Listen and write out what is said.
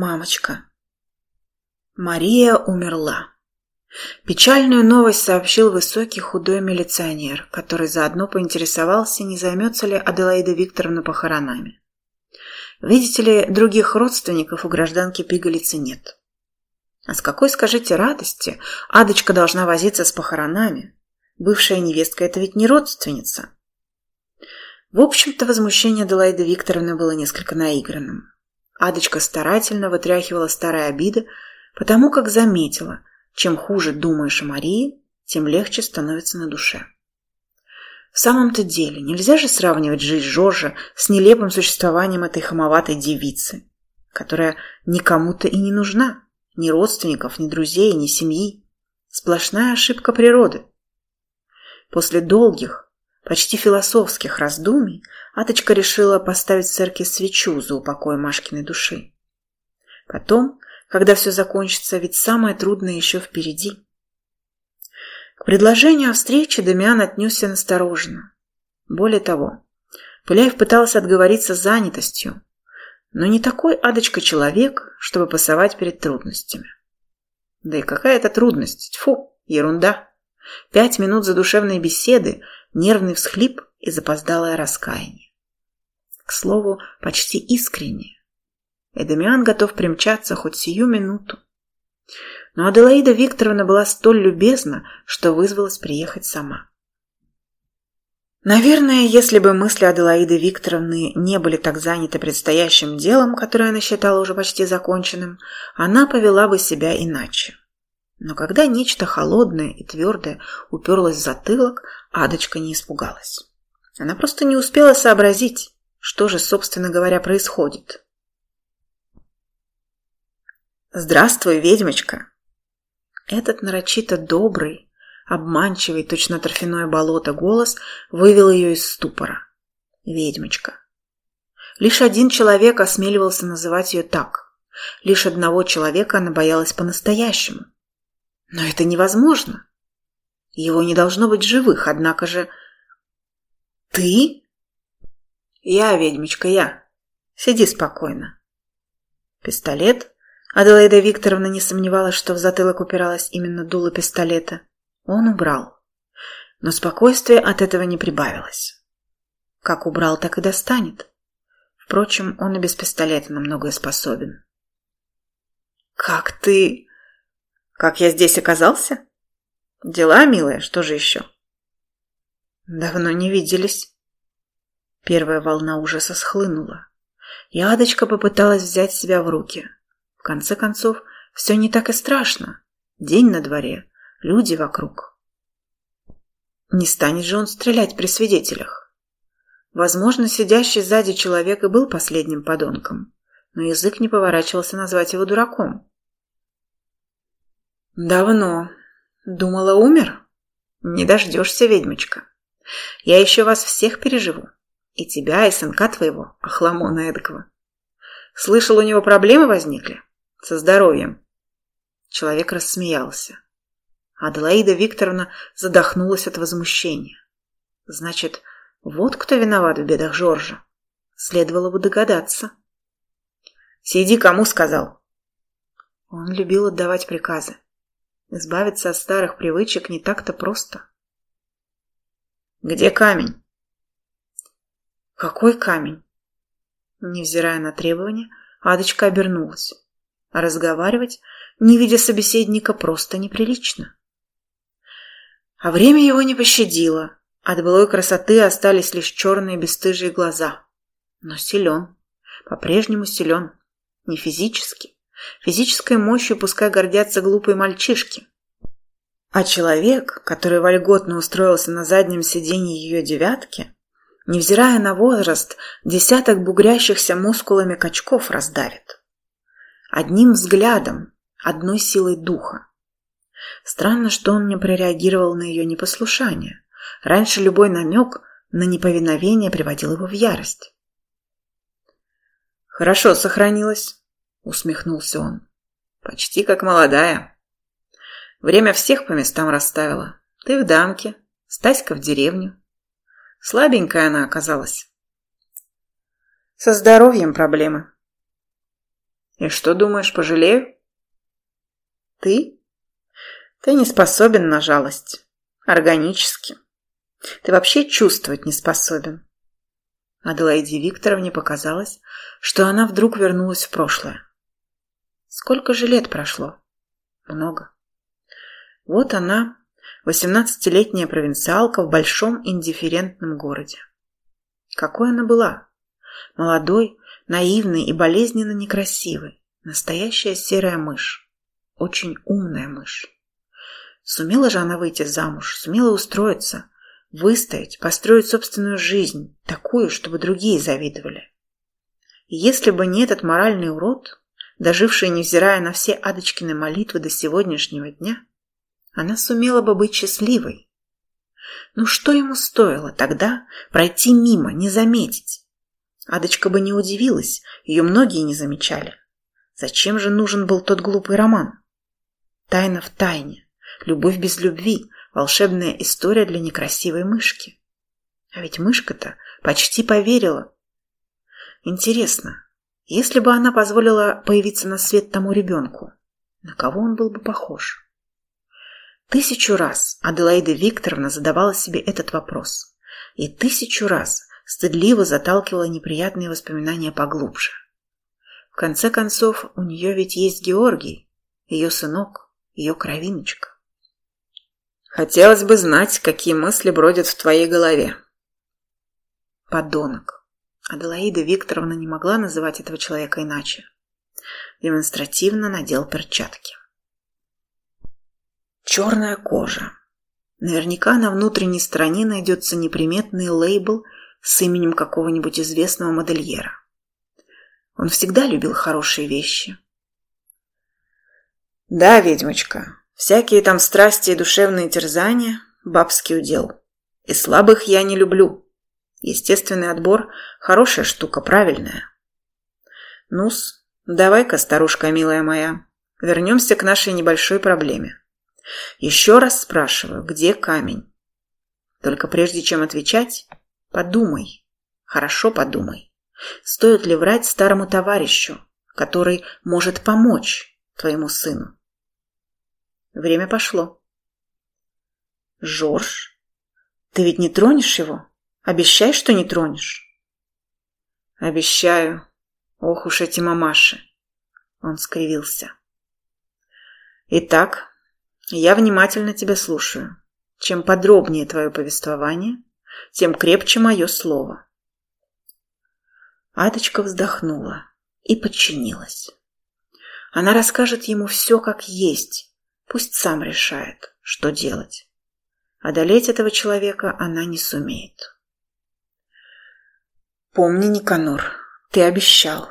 Мамочка. Мария умерла. Печальную новость сообщил высокий худой милиционер, который заодно поинтересовался, не займется ли Аделаида Викторовна похоронами. Видите ли, других родственников у гражданки пигалицы нет. А с какой, скажите, радости Адочка должна возиться с похоронами? Бывшая невестка – это ведь не родственница. В общем-то, возмущение Аделаиды Викторовны было несколько наигранным. Адочка старательно вытряхивала старые обиды, потому как заметила, чем хуже думаешь о Марии, тем легче становится на душе. В самом-то деле, нельзя же сравнивать жизнь Жоржа с нелепым существованием этой хамоватой девицы, которая никому-то и не нужна, ни родственников, ни друзей, ни семьи. Сплошная ошибка природы. После долгих, почти философских раздумий Аточка решила поставить в церкви свечу за упокой Машкиной души. Потом, когда все закончится, ведь самое трудное еще впереди. К предложению о встрече Дамиан отнесся настороженно. Более того, Пыляев пытался отговориться занятостью, но не такой адочка человек, чтобы пасовать перед трудностями. Да и какая это трудность? Тьфу, ерунда. Пять минут задушевной беседы, нервный всхлип и запоздалое раскаяние. К слову, почти искреннее. Эдемиан готов примчаться хоть сию минуту. Но Аделаида Викторовна была столь любезна, что вызвалась приехать сама. Наверное, если бы мысли Аделаиды Викторовны не были так заняты предстоящим делом, которое она считала уже почти законченным, она повела бы себя иначе. Но когда нечто холодное и твердое уперлось в затылок, Адочка не испугалась. Она просто не успела сообразить, что же, собственно говоря, происходит. «Здравствуй, ведьмочка!» Этот нарочито добрый, обманчивый, точно торфяное болото голос вывел ее из ступора. Ведьмочка. Лишь один человек осмеливался называть ее так. Лишь одного человека она боялась по-настоящему. Но это невозможно. Его не должно быть живых, однако же... Ты? Я, ведьмочка, я. Сиди спокойно. Пистолет Аделаида Викторовна не сомневалась, что в затылок упиралась именно дуло пистолета. Он убрал. Но спокойствие от этого не прибавилось. Как убрал, так и достанет. Впрочем, он и без пистолета на многое способен. «Как ты... Как я здесь оказался?» «Дела, милая, что же еще?» «Давно не виделись». Первая волна ужаса схлынула. И Адочка попыталась взять себя в руки – в конце концов, все не так и страшно. День на дворе, люди вокруг. Не станет же он стрелять при свидетелях. Возможно, сидящий сзади человек и был последним подонком, но язык не поворачивался назвать его дураком. «Давно. Думала, умер? Не дождешься, ведьмочка. Я еще вас всех переживу. И тебя, и сынка твоего, охламона эдакого. Слышал, у него проблемы возникли?» Со здоровьем. Человек рассмеялся. Аделаида Викторовна задохнулась от возмущения. Значит, вот кто виноват в бедах Жоржа. Следовало бы догадаться. «Сиди, кому сказал?» Он любил отдавать приказы. Избавиться от старых привычек не так-то просто. «Где камень?» «Какой камень?» Невзирая на требования, Адочка обернулась. Разговаривать, не видя собеседника, просто неприлично. А время его не пощадило. От былой красоты остались лишь черные бесстыжие глаза. Но силен. По-прежнему силен. Не физически. Физической мощью пускай гордятся глупые мальчишки. А человек, который вольготно устроился на заднем сиденье ее девятки, невзирая на возраст, десяток бугрящихся мускулами качков раздавит. Одним взглядом, одной силой духа. Странно, что он не прореагировал на ее непослушание. Раньше любой намек на неповиновение приводил его в ярость. «Хорошо сохранилась», — усмехнулся он. «Почти как молодая. Время всех по местам расставила. Ты в дамке, Стаська в деревню. Слабенькая она оказалась. Со здоровьем проблемы. И что думаешь, пожалею? Ты? Ты не способен на жалость. Органически. Ты вообще чувствовать не способен. Аделаиде Викторовне показалось, что она вдруг вернулась в прошлое. Сколько же лет прошло? Много. Вот она, восемнадцатилетняя провинциалка в большом индифферентном городе. Какой она была? Молодой, наивный и болезненно некрасивый. Настоящая серая мышь. Очень умная мышь. Сумела же она выйти замуж, сумела устроиться, выстоять, построить собственную жизнь, такую, чтобы другие завидовали. И если бы не этот моральный урод, доживший, невзирая на все Адочкины молитвы до сегодняшнего дня, она сумела бы быть счастливой. Ну что ему стоило тогда пройти мимо, не заметить? Адочка бы не удивилась, ее многие не замечали. Зачем же нужен был тот глупый роман? Тайна в тайне, любовь без любви, волшебная история для некрасивой мышки. А ведь мышка-то почти поверила. Интересно, если бы она позволила появиться на свет тому ребенку, на кого он был бы похож? Тысячу раз Аделаида Викторовна задавала себе этот вопрос. И тысячу раз стыдливо заталкивала неприятные воспоминания поглубже. В конце концов, у нее ведь есть Георгий, ее сынок, ее кровиночка. Хотелось бы знать, какие мысли бродят в твоей голове. Подонок. Аделаида Викторовна не могла называть этого человека иначе. Демонстративно надел перчатки. Черная кожа. Наверняка на внутренней стороне найдется неприметный лейбл с именем какого-нибудь известного модельера. Он всегда любил хорошие вещи. Да, ведьмочка, всякие там страсти и душевные терзания – бабский удел. И слабых я не люблю. Естественный отбор – хорошая штука, правильная. Нус, давай-ка, старушка милая моя, вернемся к нашей небольшой проблеме. Еще раз спрашиваю, где камень? Только прежде чем отвечать, подумай, хорошо подумай, стоит ли врать старому товарищу, который может помочь твоему сыну. Время пошло. Жорж, ты ведь не тронешь его? Обещай, что не тронешь. Обещаю. Ох уж эти мамаши. Он скривился. Итак, я внимательно тебя слушаю. Чем подробнее твое повествование, тем крепче мое слово. Адочка вздохнула и подчинилась. Она расскажет ему все как есть, пусть сам решает, что делать. Одолеть этого человека она не сумеет. Помни, Никанор, ты обещал.